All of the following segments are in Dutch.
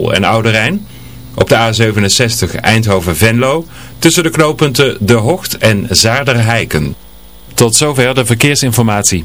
En Oude Rijn. Op de A67 Eindhoven-Venlo tussen de knooppunten De Hocht en Zaarderheiken. Tot zover de verkeersinformatie.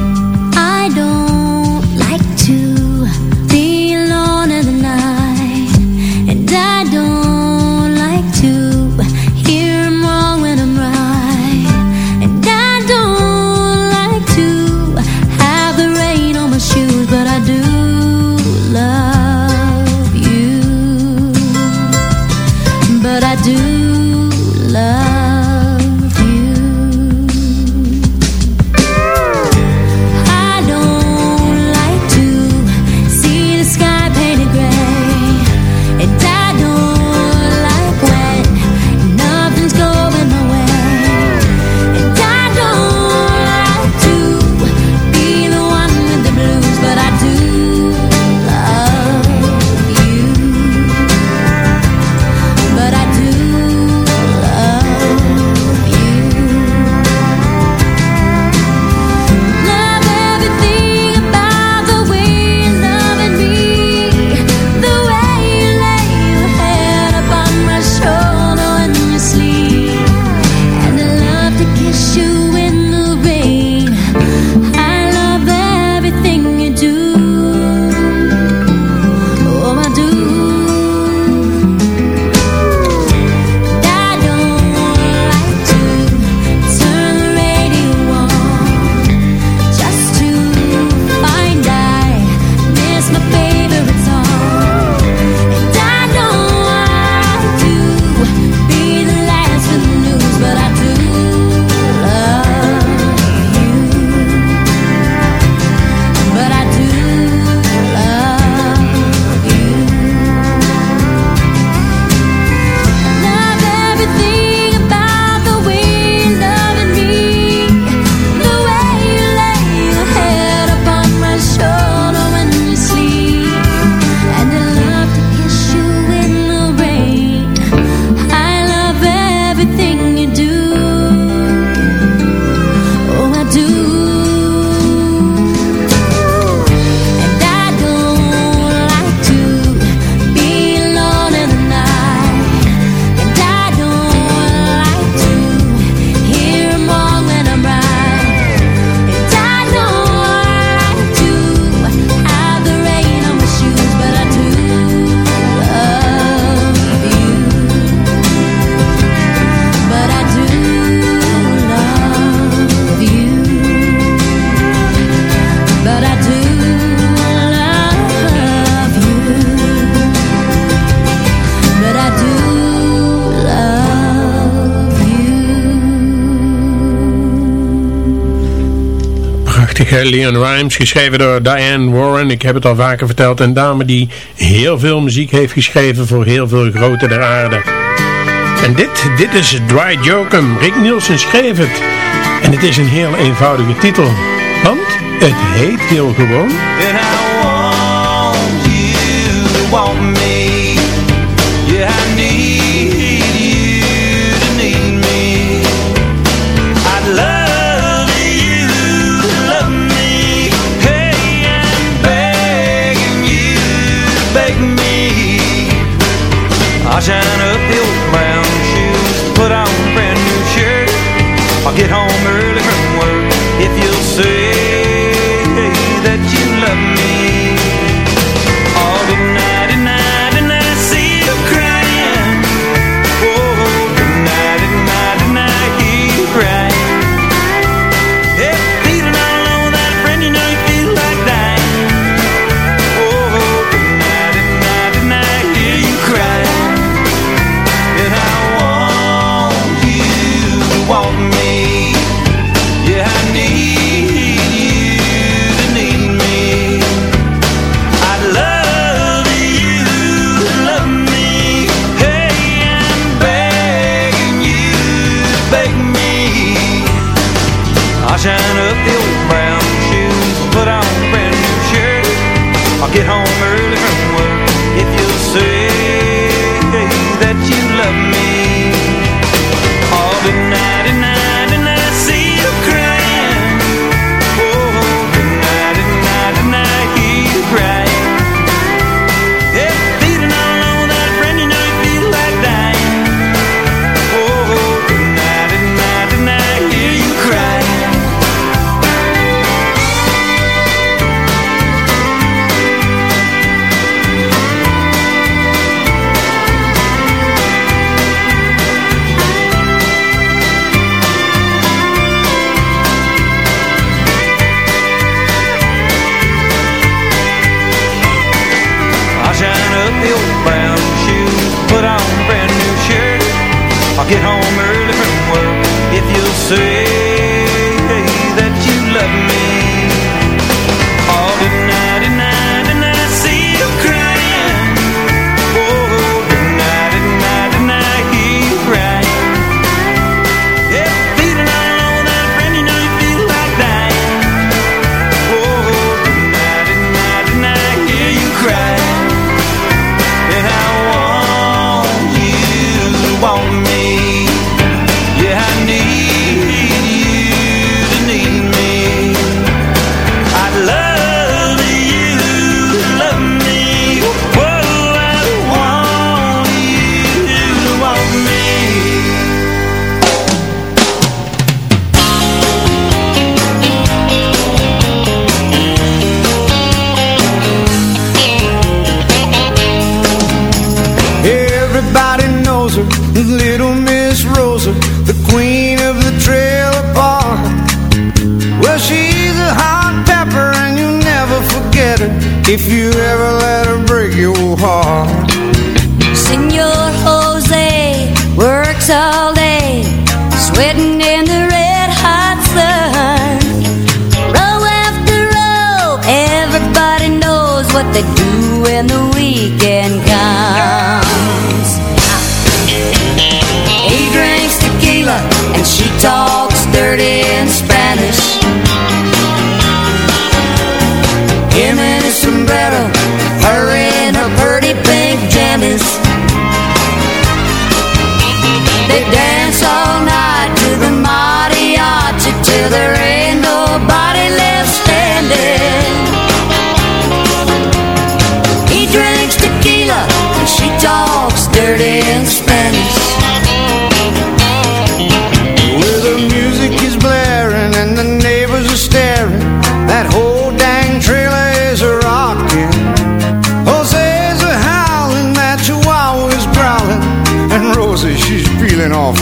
Leon Rimes, geschreven door Diane Warren. Ik heb het al vaker verteld. Een dame die heel veel muziek heeft geschreven voor heel veel grote der aarde. En dit, dit is Dry Jokum. Rick Nielsen schreef het. En het is een heel eenvoudige titel. Want het heet heel gewoon...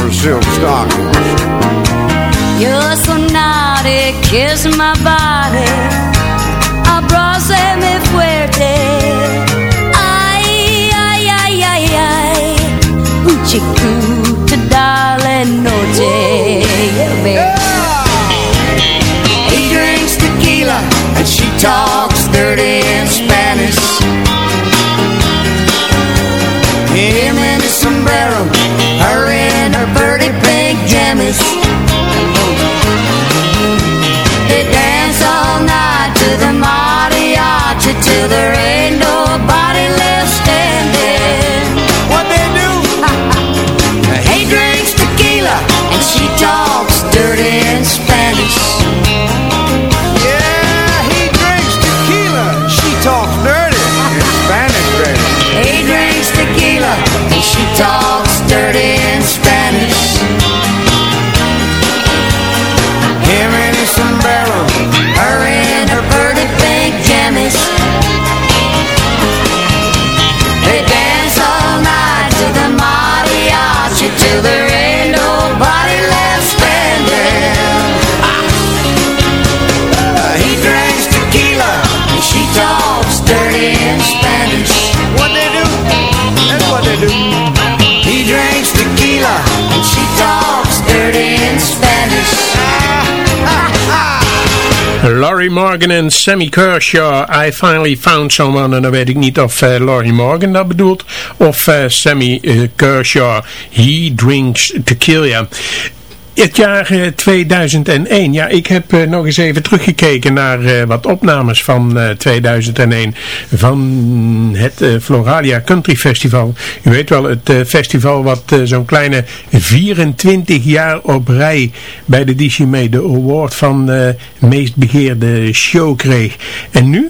wearing silk stockings. You're so naughty, kiss my body Laurie Morgan en Sammy Kershaw, I Finally Found Someone. En dan weet ik niet of eh, Laurie Morgan dat bedoelt, of eh, Sammy eh, Kershaw, He Drinks Tequila. Het jaar eh, 2001. Ja, ik heb eh, nog eens even teruggekeken naar eh, wat opnames van eh, 2001 van het eh, Floralia Country Festival. U weet wel, het eh, festival wat eh, zo'n kleine 24 jaar op rij bij de DCME de award van eh, meest begeerde show kreeg. En nu?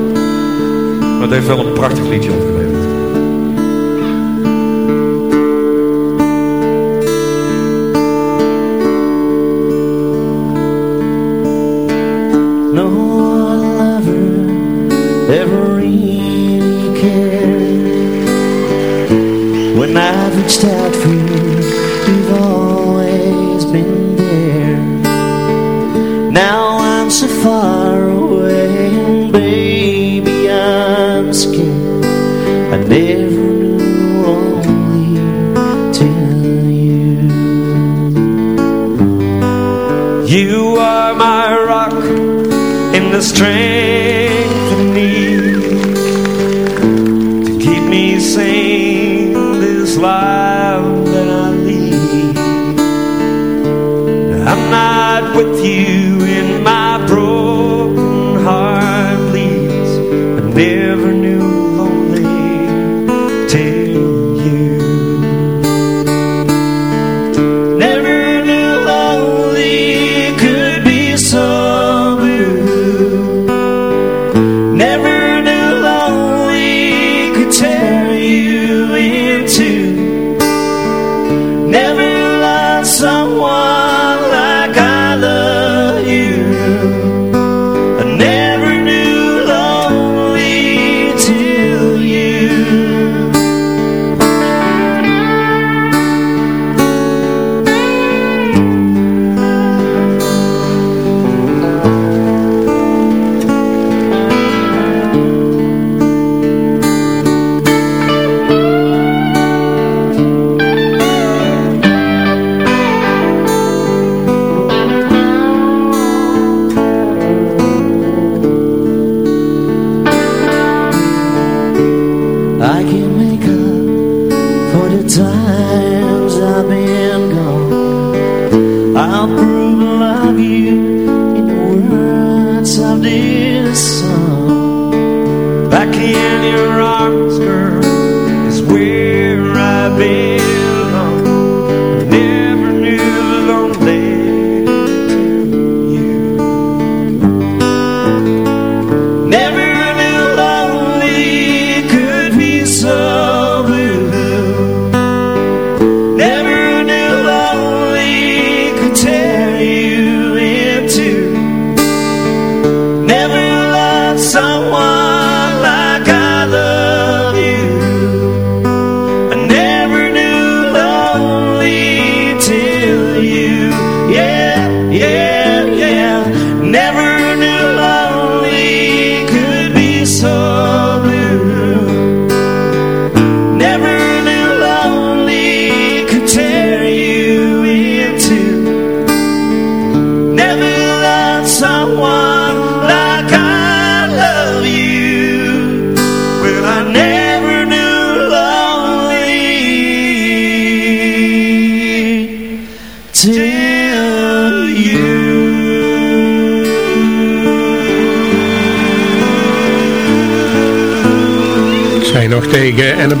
Maar het heeft wel een prachtig liedje opgeleverd. The strength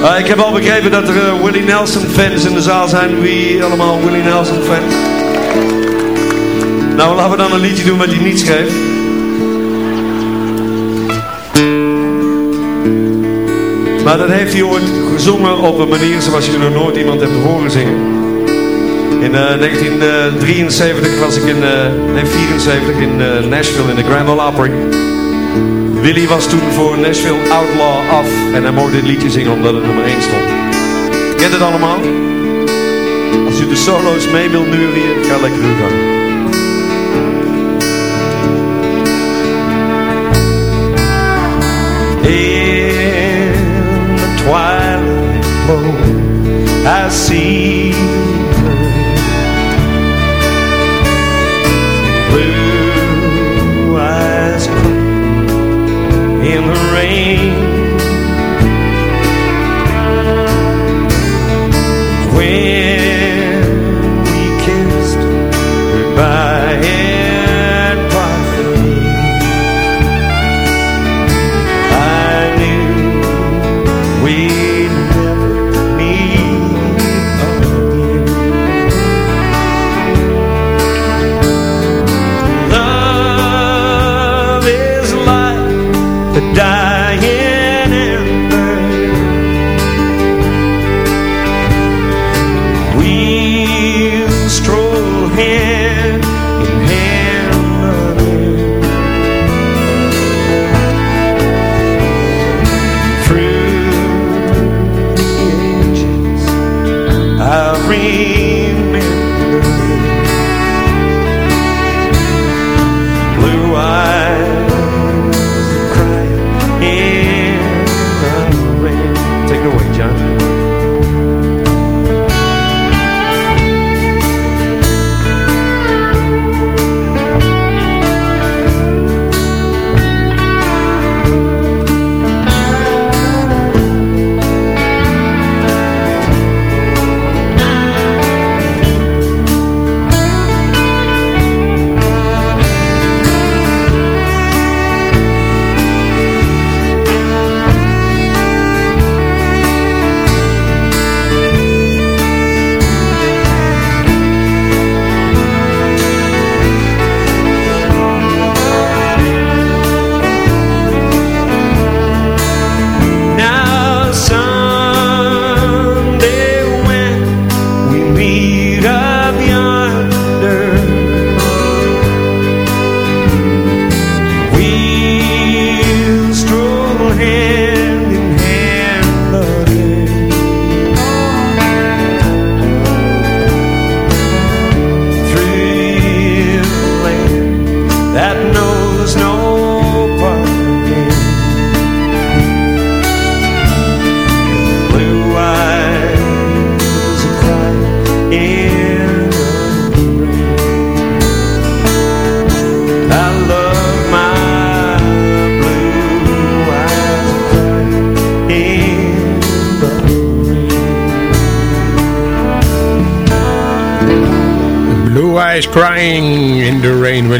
Uh, ik heb al begrepen dat er uh, Willie Nelson fans in de zaal zijn. Wie allemaal Willie Nelson fans? Nou, laten we dan een liedje doen wat hij niet schreef. Maar dat heeft hij ooit gezongen op een manier zoals je nog nooit iemand hebt horen zingen. In uh, 1973 was ik in, nee 74 in Nashville in de Grand Ole Opry. Willy was toen voor Nashville Outlaw af en hij mocht dit liedje zingen omdat het nummer 1 stond. Kent het allemaal? Als u de solo's mee wilt neurien, ga lekker uw gang. In the twilight I see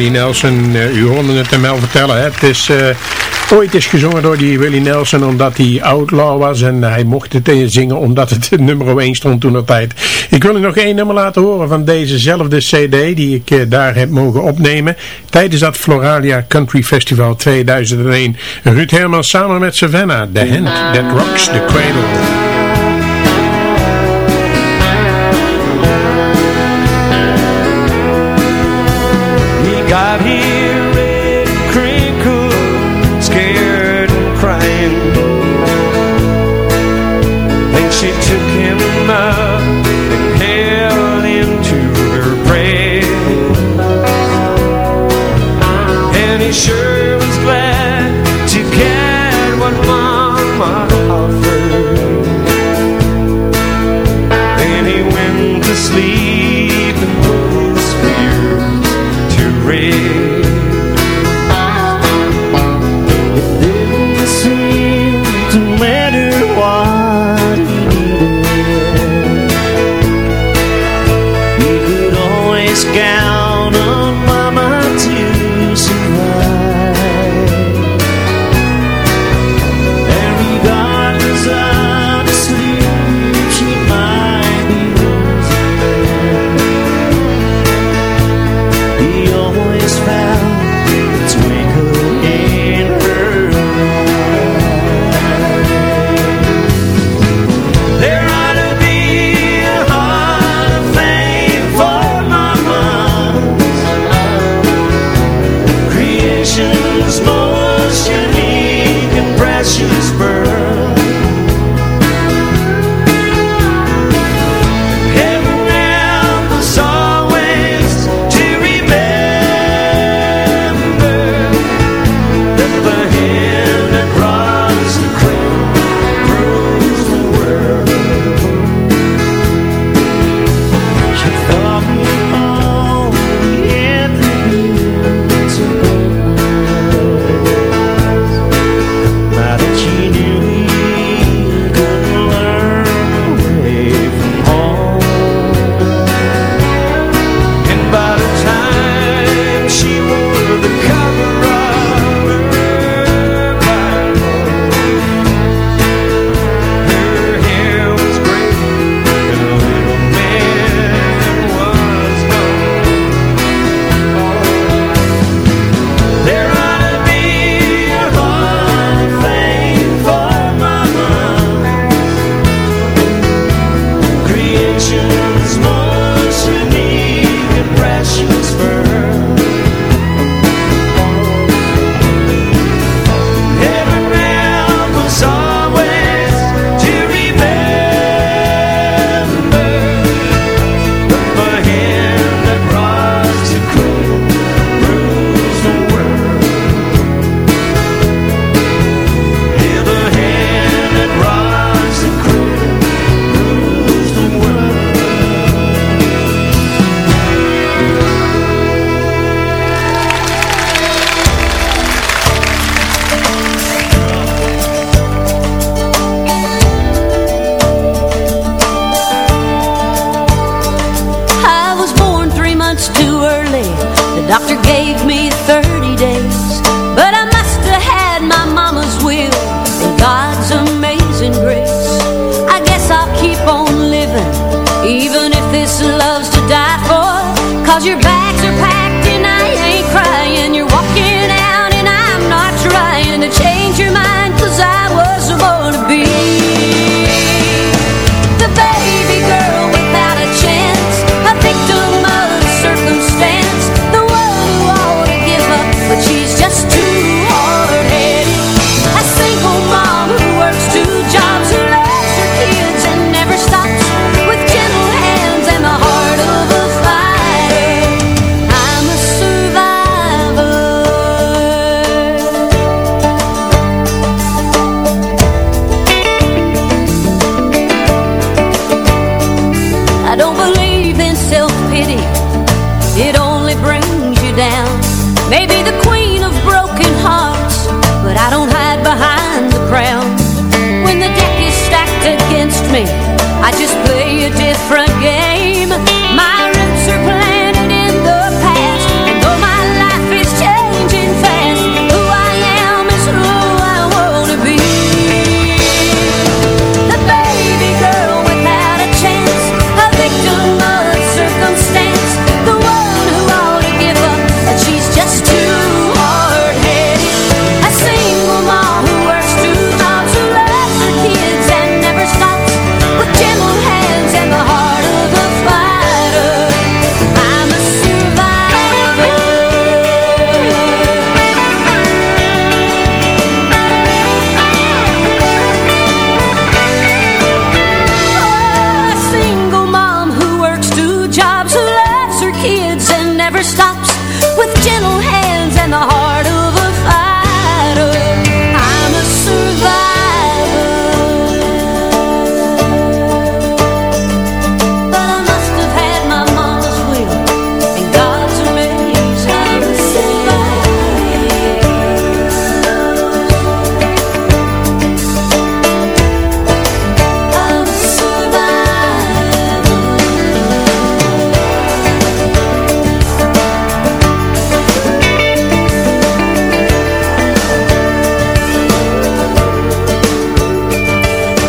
Willie Nelson. Eh, u hoorde het hem wel vertellen. Hè? Het is eh, ooit is gezongen door die Willie Nelson omdat hij outlaw was. En hij mocht het zingen omdat het nummer 1 stond toen tijd. Ik wil u nog één nummer laten horen van dezezelfde cd die ik eh, daar heb mogen opnemen. Tijdens dat Floralia Country Festival 2001. Ruud Herman samen met Savannah. The Hand That Rocks the Cradle. He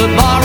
Goodbye.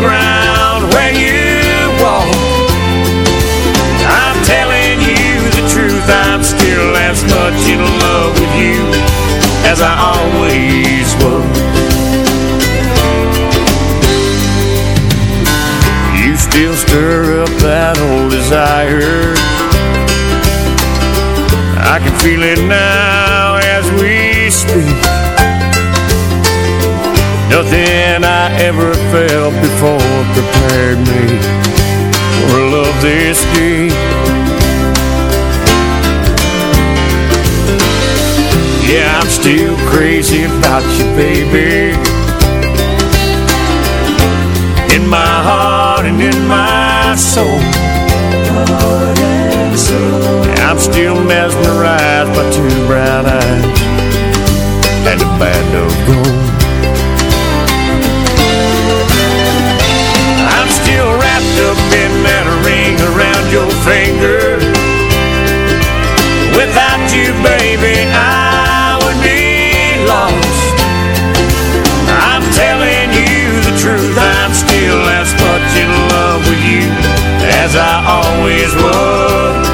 Ground where you walk. I'm telling you the truth, I'm still as much in love with you as I always was. You still stir up that old desire. I can feel it now Nothing I ever felt before prepared me for love this deep. Yeah, I'm still crazy about you, baby. In my heart and in my soul. I'm still mesmerized by two brown eyes and a band of gold. Around your finger. Without you, baby, I would be lost. I'm telling you the truth, I'm still as much in love with you as I always was.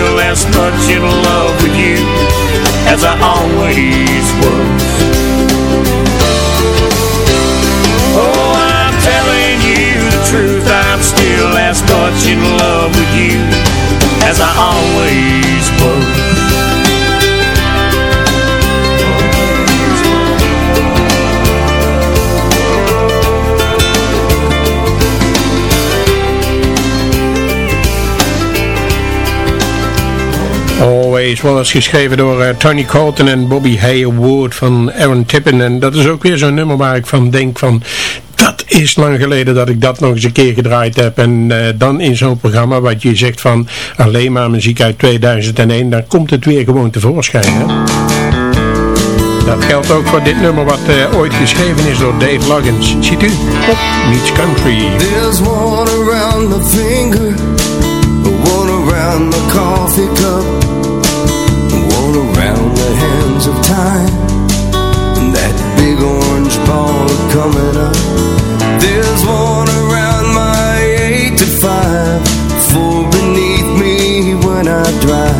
Still as much in love with you as I always was. Oh, I'm telling you the truth, I'm still as much in love with you as I always Always Was, geschreven door eh, Tony Colton en Bobby Haywood van Aaron Tippin. En dat is ook weer zo'n nummer waar ik van denk van... Dat is lang geleden dat ik dat nog eens een keer gedraaid heb. En eh, dan in zo'n programma wat je zegt van alleen maar muziek uit 2001. Dan komt het weer gewoon tevoorschijn. Hè? Dat geldt ook voor dit nummer wat eh, ooit geschreven is door Dave Loggins. Ziet u? Op Meets Country. There's one around my finger, one around my coffee cup, one around the hands of time, and that big orange ball coming up. There's one around my eight to five, four beneath me when I drive,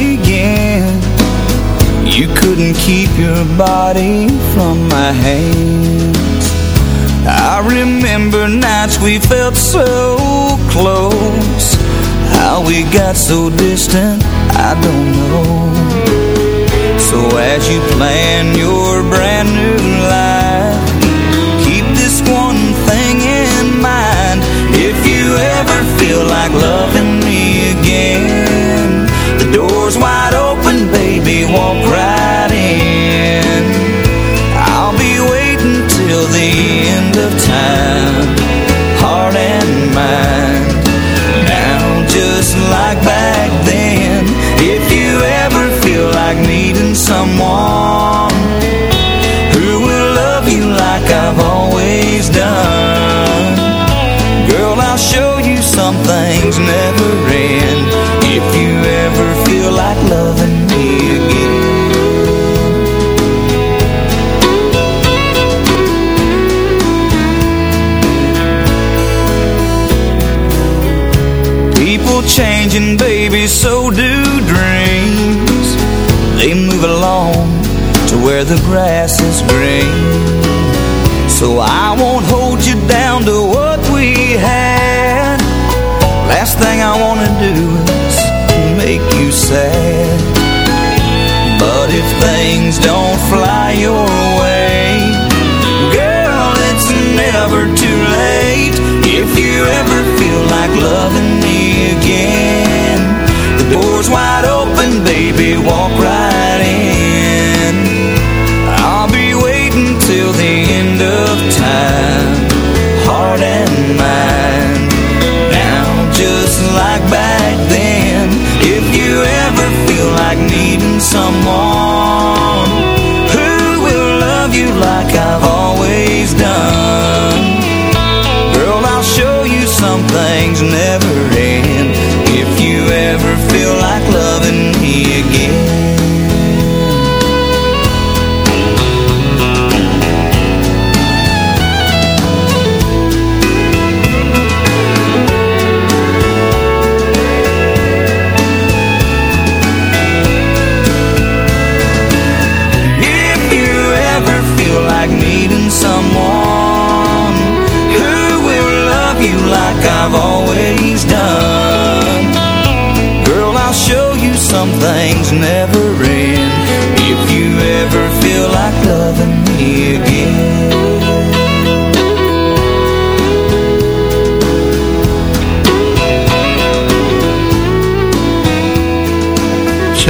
couldn't keep your body from my hands. I remember nights we felt so close. How we got so distant, I don't know. So as you plan your brand new life Keep this one thing in mind. If you ever feel like loving me again The door's wide open, baby, walk right things never end. If you ever feel like loving me again. People changing, baby, so do dreams. They move along to where the grass is green. So I won't hold you down to do is make you sad. But if things don't fly your way Girl, it's never too late. If you ever feel like loving me again The door's wide open, baby, walk right in needing someone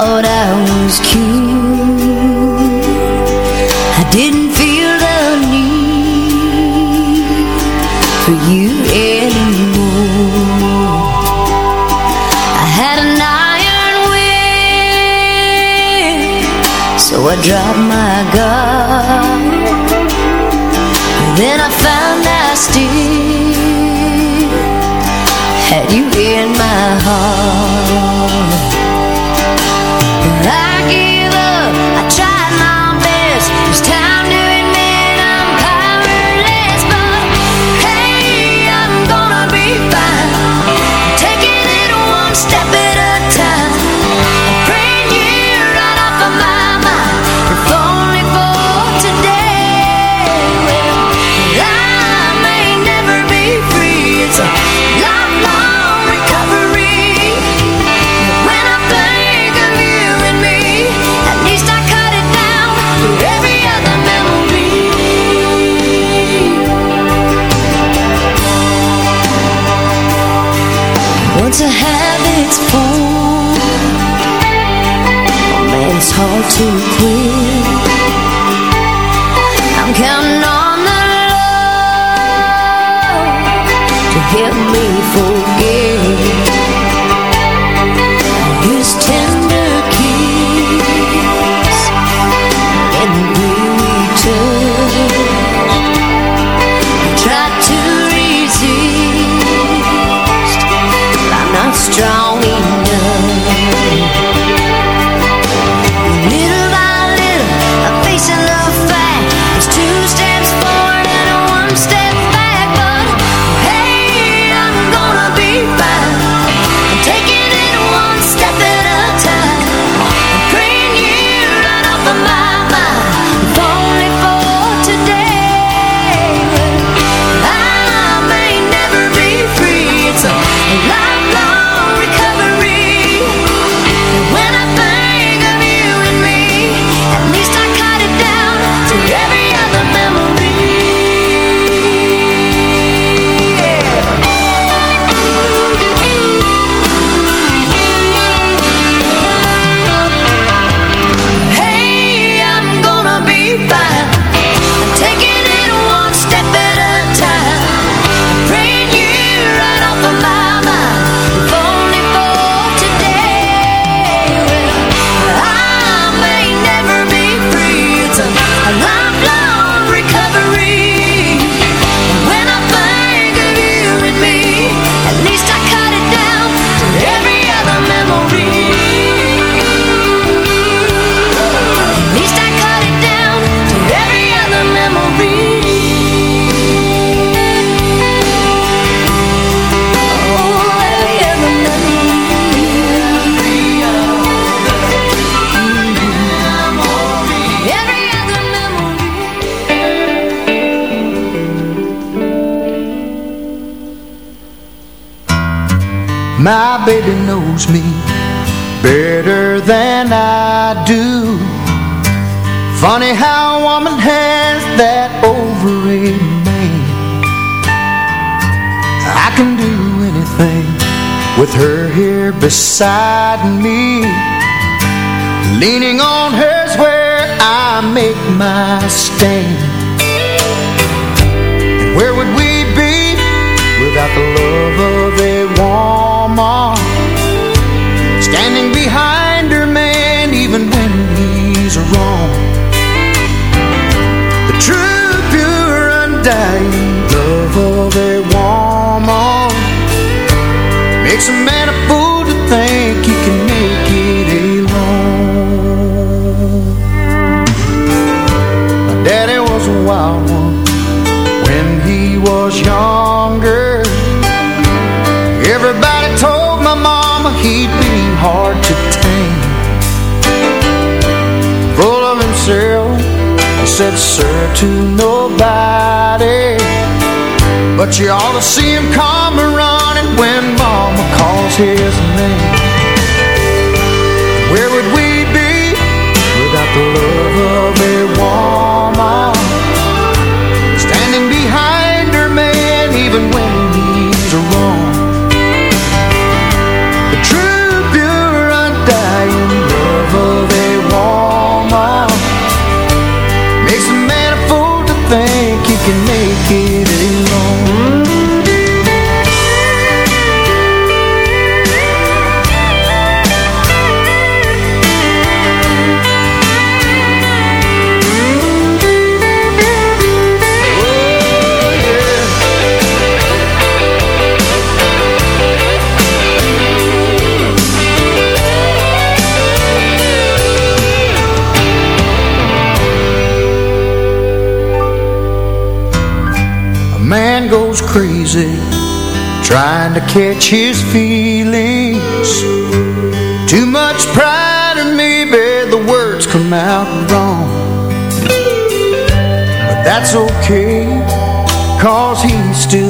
Thought I was cute. I didn't feel the need For you anymore. I had an iron will So I dropped my guard. Then I found I still had you in my heart. To. Baby knows me better than I do. Funny how a woman has that over a man. I can do anything with her here beside me. Leaning on her's where I make my stand. And where would we be without the love of Makes a man a fool to think he can make it alone My daddy was a wild one When he was younger. Everybody told my mama he'd be hard to tame. Full of himself He said sir to nobody. But you ought to see him come running When mama calls his name crazy Trying to catch his feelings. Too much pride and maybe the words come out wrong. But that's okay Cause he's still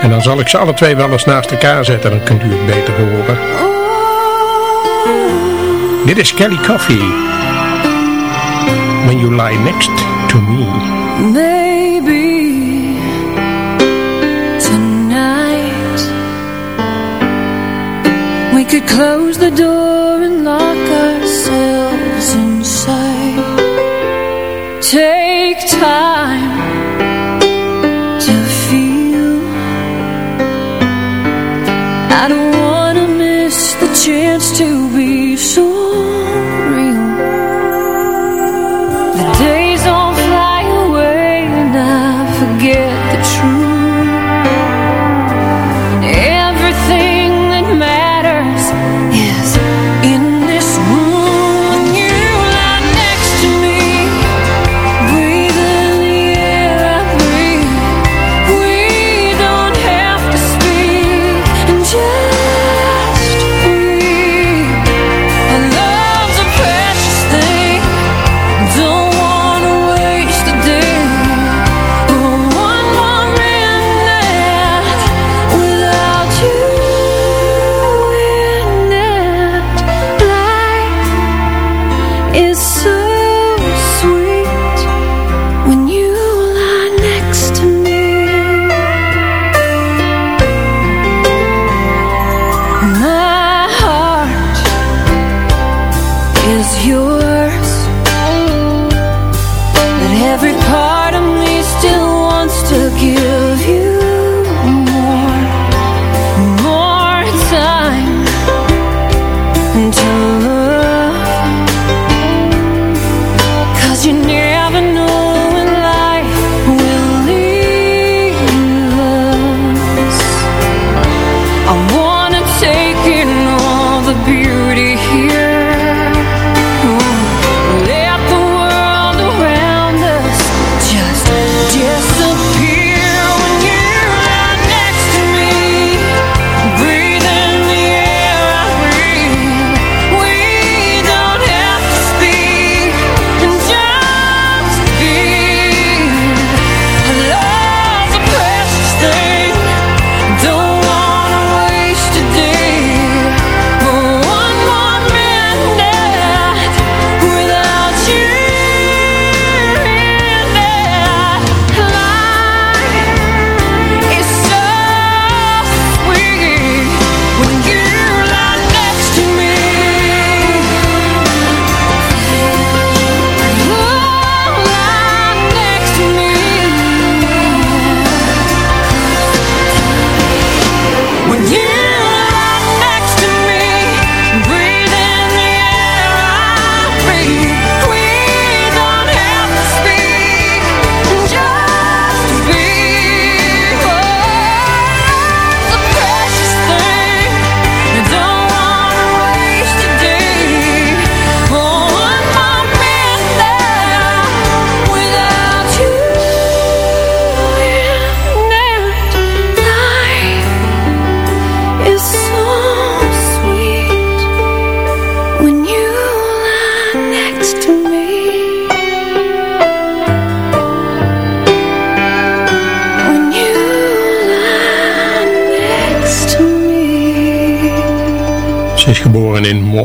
En dan zal ik ze alle twee wel eens naast elkaar zetten, dan kunt u het beter horen. Dit is Kelly Coffee. When you lie next to me. Maybe tonight we could close the door and lock ourselves inside. Take time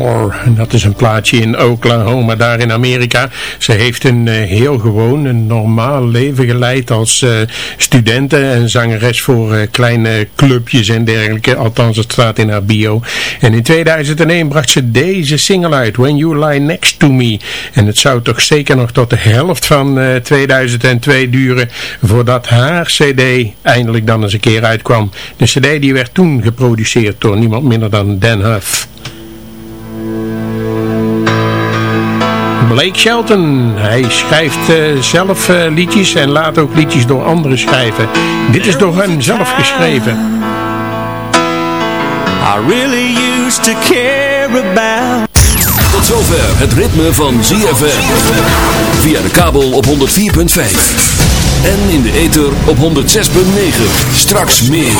En dat is een plaatsje in Oklahoma, daar in Amerika. Ze heeft een eh, heel gewoon, een normaal leven geleid als uh, studenten en zangeres voor uh, kleine clubjes en dergelijke. Althans, het staat in haar bio. En in 2001 bracht ze deze single uit, When You Lie Next To Me. En het zou toch zeker nog tot de helft van 2002 duren voordat haar cd eindelijk dan eens een keer uitkwam. De cd die werd toen geproduceerd door niemand minder dan Dan Huff. Blake Shelton, hij schrijft uh, zelf uh, liedjes en laat ook liedjes door anderen schrijven. Dit is door hem zelf geschreven. I really used to care about Tot zover het ritme van ZFM. Via de kabel op 104.5. En in de ether op 106.9. Straks meer.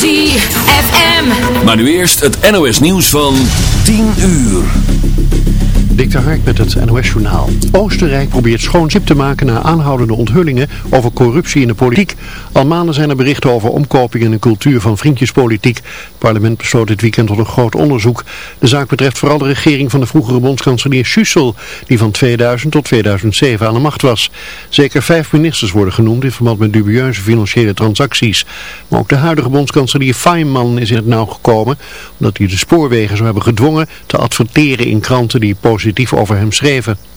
ZFM. Maar nu eerst het NOS nieuws van 10 uur. Dik de Hark met het NOS-journaal. Oostenrijk probeert schoon schip te maken na aanhoudende onthullingen over corruptie in de politiek. Al maanden zijn er berichten over omkoping en een cultuur van vriendjespolitiek. Het parlement besloot dit weekend tot een groot onderzoek. De zaak betreft vooral de regering van de vroegere bondskanselier Schüssel, die van 2000 tot 2007 aan de macht was. Zeker vijf ministers worden genoemd in verband met dubieuze financiële transacties. Maar ook de huidige bondskanselier Feynman is in het nauw gekomen, omdat hij de spoorwegen zou hebben gedwongen te adverteren in kranten die positief over hem schreven.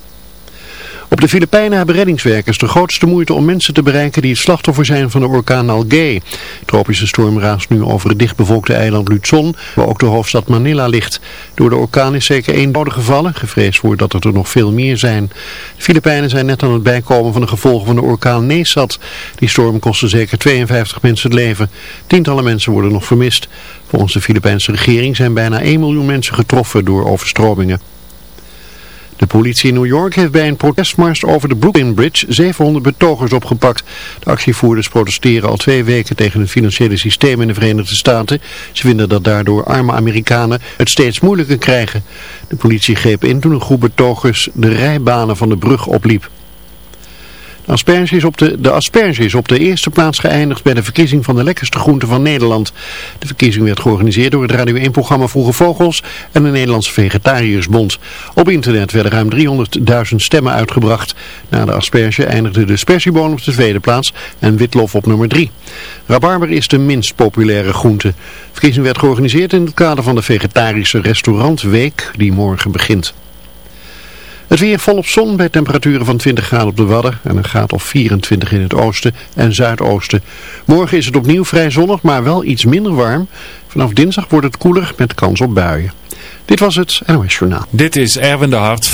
Op de Filipijnen hebben reddingswerkers de grootste moeite om mensen te bereiken die het slachtoffer zijn van de orkaan Algae. Tropische storm raast nu over het dichtbevolkte eiland Luzon, waar ook de hoofdstad Manila ligt. Door de orkaan is zeker één dode gevallen, gevreesd wordt dat er nog veel meer zijn. De Filipijnen zijn net aan het bijkomen van de gevolgen van de orkaan Nesat. Die storm kostte zeker 52 mensen het leven. Tientallen mensen worden nog vermist. Volgens de Filipijnse regering zijn bijna 1 miljoen mensen getroffen door overstromingen. De politie in New York heeft bij een protestmars over de Brooklyn Bridge 700 betogers opgepakt. De actievoerders protesteren al twee weken tegen het financiële systeem in de Verenigde Staten. Ze vinden dat daardoor arme Amerikanen het steeds moeilijker krijgen. De politie greep in toen een groep betogers de rijbanen van de brug opliep. Asperge, is op de, de asperge is op de eerste plaats geëindigd bij de verkiezing van de lekkerste groente van Nederland. De verkiezing werd georganiseerd door het Radio 1-programma Vroege Vogels en de Nederlandse Vegetariërsbond. Op internet werden ruim 300.000 stemmen uitgebracht. Na de asperge eindigde de spersieboon op de tweede plaats en witlof op nummer 3. Rabarber is de minst populaire groente. De verkiezing werd georganiseerd in het kader van de Vegetarische Restaurantweek die morgen begint. Het weer volop zon bij temperaturen van 20 graden op de Wadden en een graad of 24 in het oosten en zuidoosten. Morgen is het opnieuw vrij zonnig, maar wel iets minder warm. Vanaf dinsdag wordt het koeler met kans op buien. Dit was het NOS Journaal. Dit is Erwin de Hart.